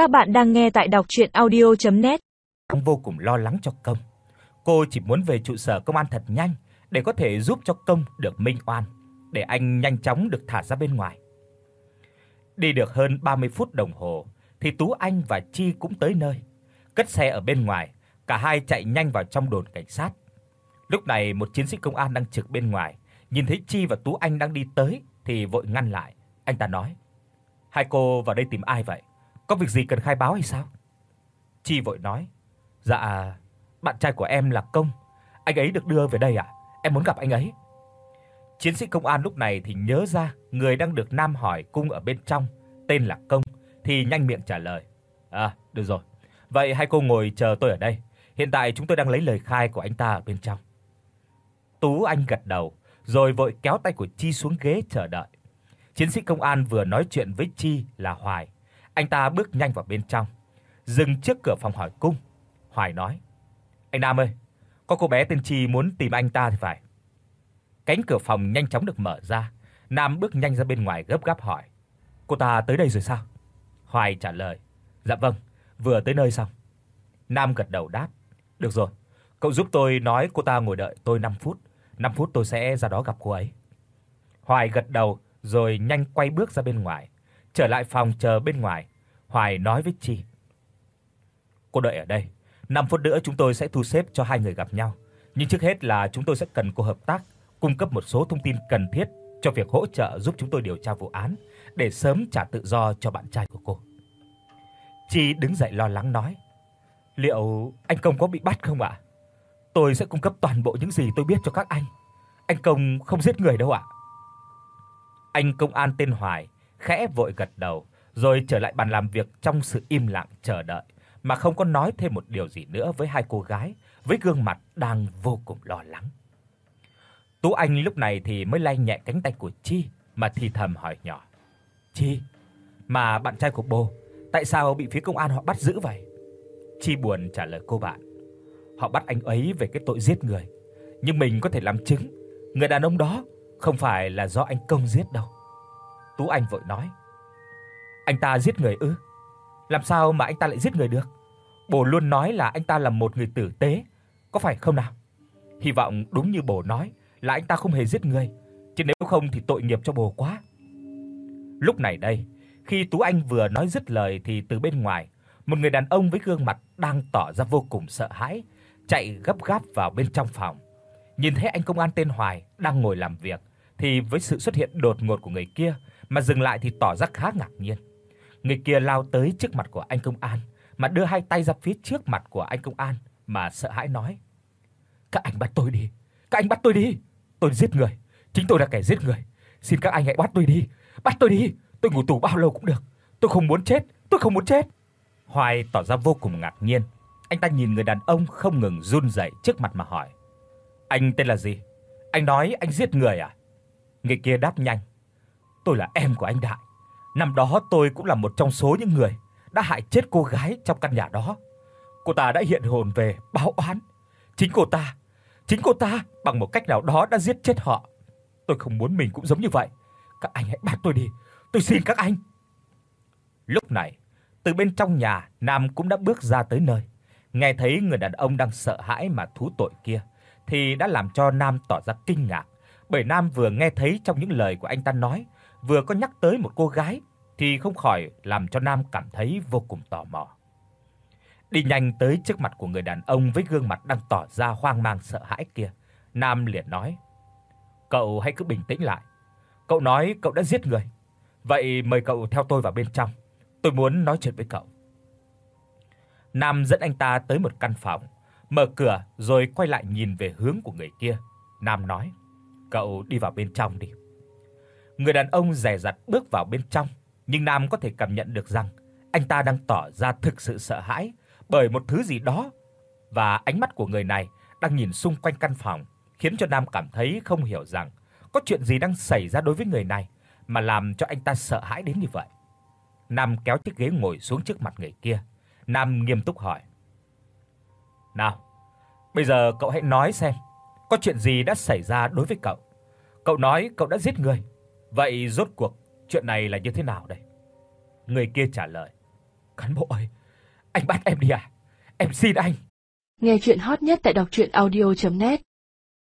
Các bạn đang nghe tại đọc audio net Ông vô cùng lo lắng cho công. Cô chỉ muốn về trụ sở công an thật nhanh để có thể giúp cho công được minh oan, để anh nhanh chóng được thả ra bên ngoài. Đi được hơn 30 phút đồng hồ thì Tú Anh và Chi cũng tới nơi. Cất xe ở bên ngoài, cả hai chạy nhanh vào trong đồn cảnh sát. Lúc này một chiến sĩ công an đang trực bên ngoài, nhìn thấy Chi và Tú Anh đang đi tới thì vội ngăn lại. Anh ta nói: "Hai cô vào đây tìm ai vậy? Có việc gì cần khai báo hay sao?" Chi vội nói: "Dạ, bạn trai của em là Công, anh ấy được đưa về đây ạ, em muốn gặp anh ấy." Chiến sĩ công an lúc này thì nhớ ra người đang được Nam hỏi cung ở bên trong tên là Công thì nhanh miệng trả lời. "À, được rồi. Vậy hai cô ngồi chờ tôi ở đây. Hiện tại chúng tôi đang lấy lời khai của anh ta ở bên trong." Tú Anh gật đầu, rồi vội kéo tay của Chi xuống ghế chờ đợi. Chiến sĩ công an vừa nói chuyện với Chi là Hoài. Anh ta bước nhanh vào bên trong, dừng trước cửa phòng hỏi cung. Hoài nói: "Anh Nam ơi, có cô bé tên Chi muốn tìm anh ta thì phải." Cánh cửa phòng nhanh chóng được mở ra, Nam bước nhanh ra bên ngoài gấp gáp hỏi: "Cô ta tới đây rồi sao?" Hoài trả lời: "Dạ vâng, vừa tới nơi xong." Nam gật đầu đáp: "Được rồi, cậu giúp tôi nói cô ta ngồi đợi tôi 5 phút, 5 phút tôi sẽ ra đó gặp cô ấy." Hoài gật đầu rồi nhanh quay bước ra bên ngoài, trở lại phòng chờ bên ngoài. Hoài nói với Chi: "Cô đợi ở đây, 5 phút nữa chúng tôi sẽ thu xếp cho hai người gặp nhau, nhưng trước hết là chúng tôi sẽ cần cô hợp tác, cung cấp một số thông tin cần thiết cho việc hỗ trợ giúp chúng tôi điều tra vụ án để sớm trả tự do cho bạn trai của cô." Chi đứng dậy lo lắng nói: "Liệu anh Công có bị bắt không ạ? Tôi sẽ cung cấp toàn bộ những gì tôi biết cho các anh. Anh Công không giết người đâu ạ." Anh công an tên Hoài khẽ vội gật đầu, rồi trở lại bàn làm việc trong sự im lặng chờ đợi mà không có nói thêm một điều gì nữa với hai cô gái với gương mặt đang vô cùng lo lắng. Tú Anh lúc này thì mới lay nhẹ cánh tay của Chi mà thì thầm hỏi nhỏ: "Chi, mà bạn trai của bố, tại sao bị phía công an họ bắt giữ vậy?" Chi buồn trả lời cô bạn: "Họ bắt anh ấy về cái tội giết người, nhưng mình có thể làm chứng, người đàn ông đó không phải là do anh Công giết đâu." Tú Anh vội nói: "Anh ta giết người ư? Làm sao mà anh ta lại giết người được? bồ luôn nói là anh ta là một người tử tế, có phải không nào? Hy vọng đúng như bồ nói là anh ta không hề giết người, chứ nếu không thì tội nghiệp cho bồ quá." Lúc này đây, khi Tú Anh vừa nói dứt lời thì từ bên ngoài, một người đàn ông với gương mặt đang tỏ ra vô cùng sợ hãi, chạy gấp gáp vào bên trong phòng. Nhìn thấy anh công an tên Hoài đang ngồi làm việc thì với sự xuất hiện đột ngột của người kia mà dừng lại thì tỏ ra khá ngạc nhiên. Người kia lao tới trước mặt của anh công an mà đưa hai tay ra phía trước mặt của anh công an mà sợ hãi nói: "Các anh bắt tôi đi, các anh bắt tôi đi, tôi giết người, chính tôi là kẻ giết người, xin các anh hãy bắt tôi đi, bắt tôi đi, tôi ngủ tù bao lâu cũng được, tôi không muốn chết, tôi không muốn chết." Hoài tỏ ra vô cùng ngạc nhiên. Anh ta nhìn người đàn ông không ngừng run rẩy trước mặt mà hỏi: "Anh tên là gì? Anh nói anh giết người à?" Người kia đáp nhanh: "Tôi là em của anh Đại. Năm đó tôi cũng là một trong số những người đã hại chết cô gái trong căn nhà đó. Cô ta đã hiện hồn về báo oán. Chính cô ta, chính cô ta bằng một cách nào đó đã giết chết họ. Tôi không muốn mình cũng giống như vậy. Các anh hãy bắt tôi đi, tôi xin các anh." Lúc này, từ bên trong nhà, Nam cũng đã bước ra tới nơi. Nghe thấy người đàn ông đang sợ hãi mà thú tội kia thì đã làm cho Nam tỏ ra kinh ngạc, bởi Nam vừa nghe thấy trong những lời của anh ta nói, vừa có nhắc tới một cô gái thì không khỏi làm cho Nam cảm thấy vô cùng tò mò. Đi nhanh tới trước mặt của người đàn ông với gương mặt đang tỏ ra hoang mang sợ hãi kia, Nam liền nói: "Cậu hãy cứ bình tĩnh lại. Cậu nói cậu đã giết người. Vậy mời cậu theo tôi vào bên trong, tôi muốn nói chuyện với cậu." Nam dẫn anh ta tới một căn phòng, mở cửa rồi quay lại nhìn về hướng của người kia. Nam nói: "Cậu đi vào bên trong đi." Người đàn ông dè dặt bước vào bên trong, nhưng Nam có thể cảm nhận được rằng anh ta đang tỏ ra thực sự sợ hãi bởi một thứ gì đó và ánh mắt của người này đang nhìn xung quanh căn phòng, khiến cho Nam cảm thấy không hiểu rằng có chuyện gì đang xảy ra đối với người này mà làm cho anh ta sợ hãi đến như vậy. Nam kéo chiếc ghế ngồi xuống trước mặt người kia. Nam nghiêm túc hỏi: "Nào, bây giờ cậu hãy nói xem, có chuyện gì đã xảy ra đối với cậu? Cậu nói cậu đã giết người, vậy rốt cuộc chuyện này là như thế nào đây?" Người kia trả lời: Cán bộ ơi, anh bắt em đi à? Em xin anh. Nghe chuyện hot nhất tại đọc audio net